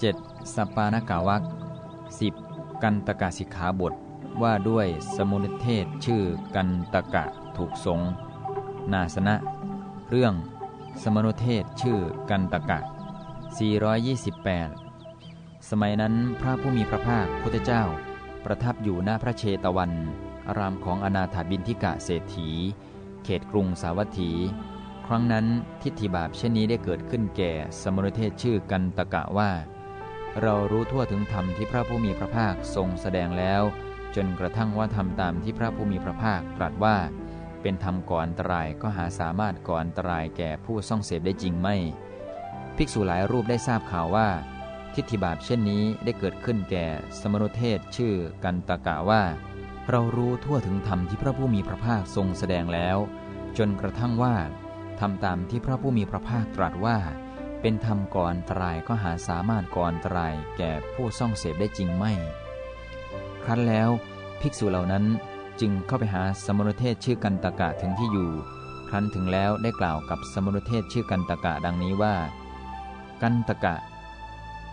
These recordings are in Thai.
7. สัปปานกาวัก 10. กันตกะสิกขาบท ว่าด้วยสมุนเทศชื่อกันตกะถูกสง นาสนะ เรื่องสมนุเทศชื่อกันตกะ 428 สมัยนั้นพระผู้มีพระภาคพุทธเจ้า ประทับอยู่หน้าพระเชตวัน อารามของอนาถาบินทิกะเศรษฐี เขตกรุงสาวัตถี ครั้งนั้นทิฏฐิบาปเช่นนี้ได้เกิดขึ้นแก่สมนุเทศชื่อกันตกะว่า เรารู้ทั่วถึงธรรมที่พระผู้มีพระภาคทรงแสดงแล้ว จนกระทั่งว่าทำตามที่พระผู้มีพระภาคตรัสว่า เป็นธรรมก่อนอันตรายก็หาสามารถก่อนอันตรายแก่ผู้ซ่องเสพได้จริงไม่ ภิกษุหลายรูปได้ทราบข่าวว่า ทิฏฐิบาปเช่นนี้ได้เกิดขึ้นแก่สมนุเทศชื่อกันตกะว่า เรารู้ทั่วถึงธรรมที่พระผู้มีพระภาคทรงแสดงแล้ว จนกระทั่งว่าทำตามที่พระผู้มีพระภาคตรัสว่า เป็นธรรมก่อนตรายก็หาสามารถก่อนตรายแก่ผู้ซ่องเสพได้จริงไม่ ครั้นแล้วภิกษุเหล่านั้นจึงเข้าไปหาสมณเทศชื่อกันตกะถึงที่อยู่ ครั้นถึงแล้วได้กล่าวกับสมณเทศชื่อกันตกะดังนี้ว่า กันตกะ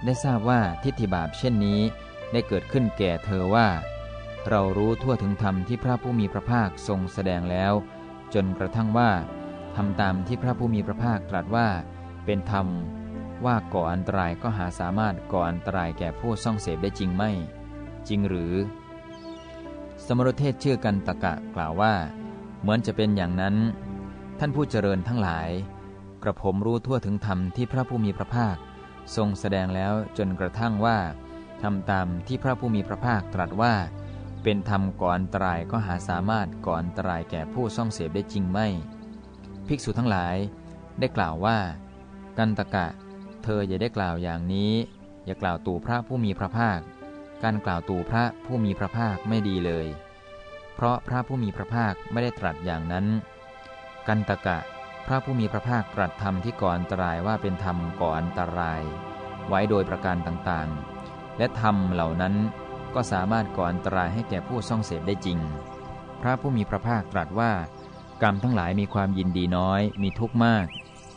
ได้ทราบว่าทิฏฐิบาปเช่นนี้ได้เกิดขึ้นแก่เธอว่า เรารู้ทั่วถึงธรรมที่พระผู้มีพระภาคทรงแสดงแล้ว จนกระทั่งว่าทำตามที่พระผู้มีพระภาคตรัสว่า เป็นธรรม ว่าก่ออันตรายก็หาสามารถก่ออันตรายแก่ผู้ซ่องเสพได้จริงไม่ จริงหรือ สมรเทศเชื่อกันตะกะกล่าวว่า เหมือนจะเป็นอย่างนั้น ท่านผู้เจริญทั้งหลาย กระผมรู้ทั่วถึงธรรมที่พระผู้มีพระภาค ทรงแสดงแล้วจนกระทั่งว่าทำตามที่พระผู้มีพระภาคตรัสว่า เป็นธรรมก่อนอันตรายก็หาสามารถก่อนอันตรายแก่ผู้ซ่องเสพได้จริงไม่ ภิกษุทั้งหลายได้กล่าวว่า กันตะกะ เธออย่าได้กล่าวอย่างนี้ อย่ากล่าวตู่พระผู้มีพระภาค การกล่าวตู่พระผู้มีพระภาคไม่ดีเลย เพราะพระผู้มีพระภาคไม่ได้ตรัสอย่างนั้น กันตะกะ พระผู้มีพระภาคตรัสธรรมที่ก่อนตรายว่าเป็นธรรมก่อนตราย ไว้โดยประการต่างๆ และธรรมเหล่านั้นก็สามารถก่อนตรายให้แก่ผู้ซ่องเสพได้จริง พระผู้มีพระภาคตรัสว่ากรรมทั้งหลายมีความยินดีน้อย มีทุกข์มาก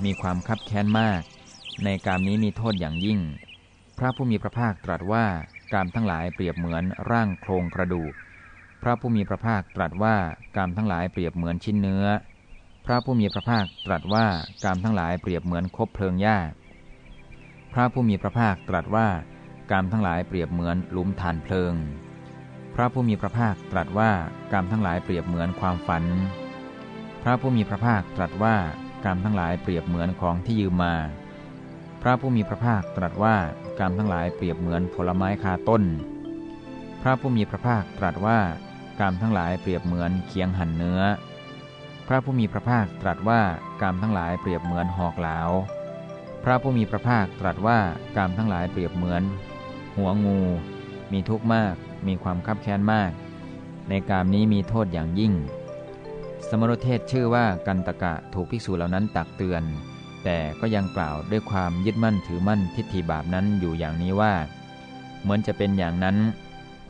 มีความคับแค้นมาก ในกรรมนี้มีโทษอย่างยิ่ง พระผู้มีพระภาคตรัสว่ากรรมทั้งหลายเปรียบเหมือนร่างโครงกระดูก พระผู้มีพระภาคตรัสว่ากรรมทั้งหลายเปรียบเหมือนชิ้นเนื้อ พระผู้มีพระภาคตรัสว่ากรรมทั้งหลายเปรียบเหมือนคบเพลิงหญ้า พระผู้มีพระภาคตรัสว่ากรรมทั้งหลายเปรียบเหมือนหลุมฐานเพลิง พระผู้มีพระภาคตรัสว่ากรรมทั้งหลายเปรียบเหมือนความฝัน พระผู้มีพระภาคตรัสว่า กรรมทั้งหลายเปรียบเหมือนของที่ยืมมา พระผู้มีพระภาคตรัสว่ากรรมทั้งหลายเปรียบเหมือนผลไม้คาต้น พระผู้มีพระภาคตรัสว่ากรรมทั้งหลายเปรียบเหมือนเคียงหั่นเนื้อ พระผู้มีพระภาคตรัสว่ากรรมทั้งหลายเปรียบเหมือนหอกเหลาพระผู้มีพระภาคตรัสว่ากรรมทั้งหลายเปรียบเหมือน หัวงู มีทุกข์มาก มีความคับแค้นมาก ในกามนี้มีโทษอย่างยิ่ง สมรเทศชื่อว่ากันตกะถูกภิกษุเหล่านั้นตักเตือน แต่ก็ยังกล่าวด้วยความยึดมั่นถือมั่นทิฏฐิบาปนั้นอยู่อย่างนี้ว่า เหมือนจะเป็นอย่างนั้น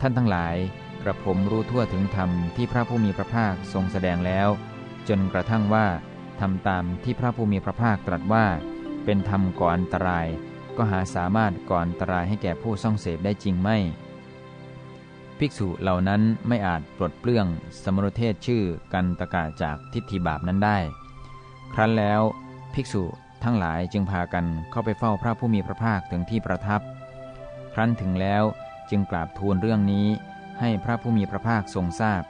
ท่านทั้งหลายกระผมรู้ทั่วถึงธรรมที่พระผู้มีพระภาคทรงแสดงแล้ว จนกระทั่งว่าทำตามที่พระผู้มีพระภาคตรัสว่า เป็นธรรมก่อนอันตราย ก็หาสามารถก่อนอันตรายให้แก่ผู้ซ่องเสพได้จริงไม่ ภิกษุเหล่านั้นไม่อาจปลดเปลื้องสมรเทศชื่อกันตกะจากทิฏฐิบาปนั้นได้ ครั้นแล้วภิกษุทั้งหลายจึงพากันเข้าไปเฝ้าพระผู้มีพระภาคถึงที่ประทับ ครั้นถึงแล้วจึงกราบทูลเรื่องนี้ให้พระผู้มีพระภาคทรงทราบ